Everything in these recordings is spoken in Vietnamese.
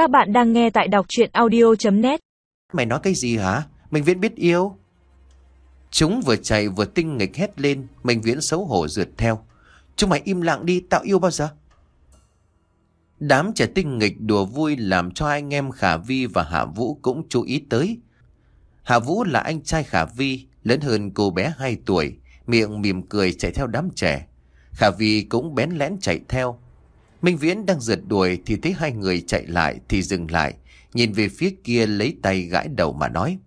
Các bạn đang nghe tại đọc chuyện audio.net Mày nói cái gì hả? mình Viễn biết yêu. Chúng vừa chạy vừa tinh nghịch hét lên, Mình Viễn xấu hổ rượt theo. Chúng mày im lặng đi, tạo yêu bao giờ? Đám trẻ tinh nghịch đùa vui làm cho anh em Khả Vi và Hạ Vũ cũng chú ý tới. Hạ Vũ là anh trai Khả Vi, lớn hơn cô bé 2 tuổi, miệng mỉm cười chạy theo đám trẻ. Khả Vi cũng bén lén chạy theo. Minh Viễn đang rượt đuổi thì thấy hai người chạy lại thì dừng lại, nhìn về phía kia lấy tay gãi đầu mà nói.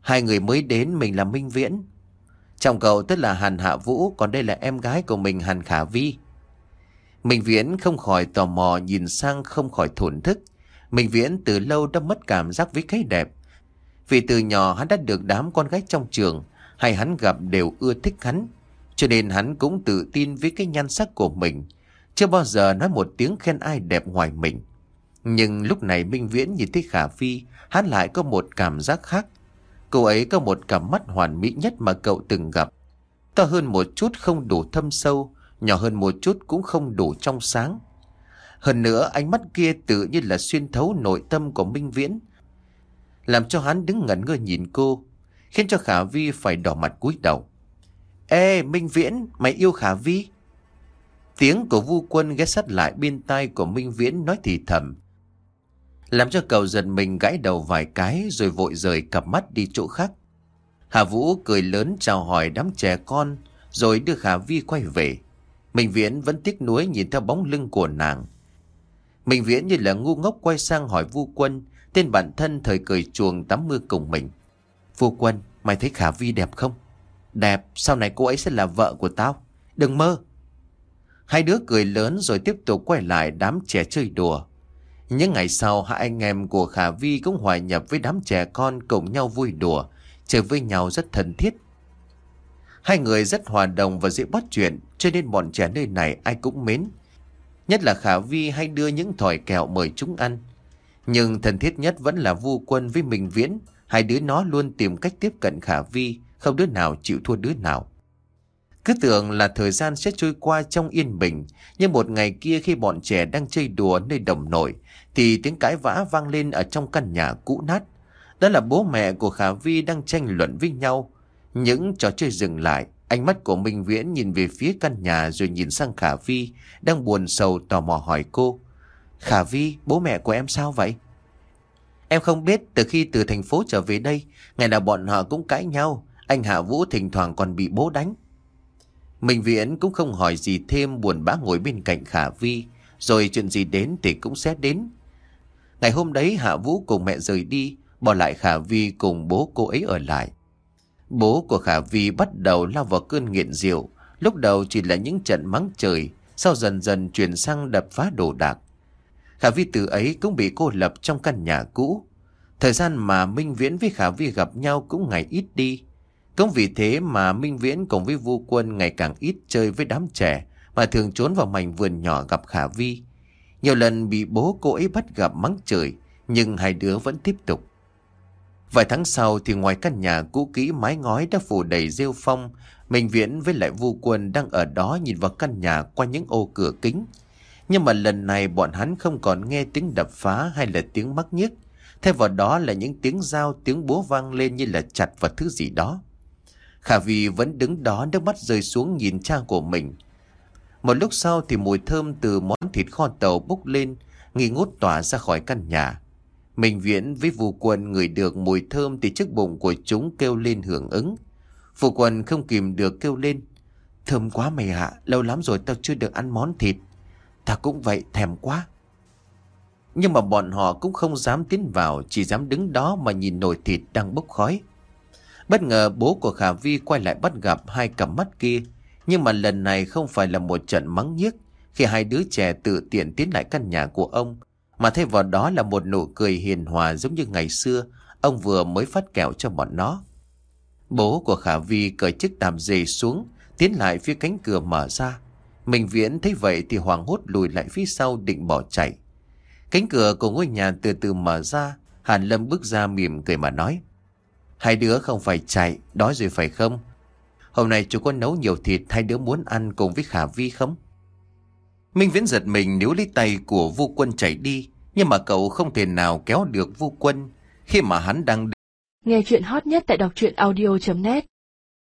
Hai người mới đến mình là Minh Viễn. Chồng cậu tức là Hàn Hạ Vũ, còn đây là em gái của mình Hàn Khả Vi. Minh Viễn không khỏi tò mò nhìn sang không khỏi thổn thức. Minh Viễn từ lâu đã mất cảm giác với cái đẹp. Vì từ nhỏ hắn đã được đám con gái trong trường, hay hắn gặp đều ưa thích hắn. Cho nên hắn cũng tự tin với cái nhan sắc của mình. Chưa bao giờ nói một tiếng khen ai đẹp ngoài mình. Nhưng lúc này Minh Viễn nhìn thấy Khả Phi, hắn lại có một cảm giác khác. Cô ấy có một cặp mắt hoàn mỹ nhất mà cậu từng gặp. To hơn một chút không đủ thâm sâu, nhỏ hơn một chút cũng không đủ trong sáng. Hơn nữa ánh mắt kia tự như là xuyên thấu nội tâm của Minh Viễn. Làm cho hắn đứng ngẩn ngơ nhìn cô, khiến cho Khả Vi phải đỏ mặt cúi đầu. Ê Minh Viễn, mày yêu Khả Vi? Tiếng của vu quân ghé sát lại bên tai của Minh Viễn nói thì thầm. Làm cho cậu giật mình gãi đầu vài cái rồi vội rời cặp mắt đi chỗ khác. Hà Vũ cười lớn chào hỏi đám trẻ con rồi đưa Khả Vi quay về. Minh Viễn vẫn tiếc nuối nhìn theo bóng lưng của nàng. Minh Viễn như là ngu ngốc quay sang hỏi Vu Quân, tên bản thân thời cười chuồng tắm mưa cùng mình. Vu Quân, mày thấy Khả Vi đẹp không? Đẹp, sau này cô ấy sẽ là vợ của tao. Đừng mơ. Hai đứa cười lớn rồi tiếp tục quay lại đám trẻ chơi đùa. Những ngày sau, hai anh em của Khả Vi cũng hòa nhập với đám trẻ con cùng nhau vui đùa, chơi với nhau rất thân thiết. Hai người rất hòa đồng và dễ bắt chuyện, cho nên bọn trẻ nơi này ai cũng mến. Nhất là Khả Vi hay đưa những thỏi kẹo mời chúng ăn. Nhưng thân thiết nhất vẫn là Vu Quân với Minh Viễn, hai đứa nó luôn tìm cách tiếp cận Khả Vi, không đứa nào chịu thua đứa nào. Cứ tưởng là thời gian sẽ trôi qua trong yên bình, nhưng một ngày kia khi bọn trẻ đang chơi đùa nơi đồng nội, thì tiếng cãi vã vang lên ở trong căn nhà cũ nát. Đó là bố mẹ của Khả Vi đang tranh luận với nhau. Những trò chơi dừng lại, ánh mắt của Minh Viễn nhìn về phía căn nhà rồi nhìn sang Khả Vi, đang buồn sầu tò mò hỏi cô. Khả Vi, bố mẹ của em sao vậy? Em không biết từ khi từ thành phố trở về đây, ngày nào bọn họ cũng cãi nhau, anh Hạ Vũ thỉnh thoảng còn bị bố đánh. Minh Viễn cũng không hỏi gì thêm buồn bã ngồi bên cạnh Khả Vi, rồi chuyện gì đến thì cũng sẽ đến. Ngày hôm đấy Hạ Vũ cùng mẹ rời đi, bỏ lại Khả Vi cùng bố cô ấy ở lại. Bố của Khả Vi bắt đầu lao vào cơn nghiện rượu, lúc đầu chỉ là những trận mắng trời, sau dần dần chuyển sang đập phá đồ đạc. Khả Vi từ ấy cũng bị cô lập trong căn nhà cũ. Thời gian mà Minh Viễn với Khả Vi gặp nhau cũng ngày ít đi. Cũng vì thế mà Minh Viễn cùng với Vu Quân ngày càng ít chơi với đám trẻ mà thường trốn vào mảnh vườn nhỏ gặp Khả Vi. Nhiều lần bị bố cô ấy bắt gặp mắng trời, nhưng hai đứa vẫn tiếp tục. Vài tháng sau thì ngoài căn nhà cũ kỹ mái ngói đã phủ đầy rêu phong, Minh Viễn với lại Vu Quân đang ở đó nhìn vào căn nhà qua những ô cửa kính. Nhưng mà lần này bọn hắn không còn nghe tiếng đập phá hay là tiếng mắc nhiếc, Thay vào đó là những tiếng dao, tiếng búa vang lên như là chặt vào thứ gì đó. Khả Vi vẫn đứng đó nước mắt rơi xuống nhìn cha của mình. Một lúc sau thì mùi thơm từ món thịt kho tàu bốc lên, nghi ngút tỏa ra khỏi căn nhà. Mình viễn với vù quân người được mùi thơm thì chiếc bụng của chúng kêu lên hưởng ứng. Phù quân không kìm được kêu lên. Thơm quá mày ạ, lâu lắm rồi tao chưa được ăn món thịt. Ta cũng vậy, thèm quá. Nhưng mà bọn họ cũng không dám tiến vào, chỉ dám đứng đó mà nhìn nồi thịt đang bốc khói. Bất ngờ bố của Khả Vi quay lại bắt gặp hai cặp mắt kia. Nhưng mà lần này không phải là một trận mắng nhiếc khi hai đứa trẻ tự tiện tiến lại căn nhà của ông. Mà thay vào đó là một nụ cười hiền hòa giống như ngày xưa ông vừa mới phát kẹo cho bọn nó. Bố của Khả Vi cởi chiếc tạp dề xuống, tiến lại phía cánh cửa mở ra. Mình viễn thấy vậy thì hoàng hốt lùi lại phía sau định bỏ chạy. Cánh cửa của ngôi nhà từ từ mở ra, Hàn Lâm bước ra mỉm cười mà nói. Hai đứa không phải chạy, đói rồi phải không? Hôm nay chú có nấu nhiều thịt hai đứa muốn ăn cùng với Khả Vi không? Minh Viễn giật mình nếu lấy tay của vu quân chạy đi, Nhưng mà cậu không thể nào kéo được vu quân khi mà hắn đang Nghe chuyện hot nhất tại đọc truyện audio.net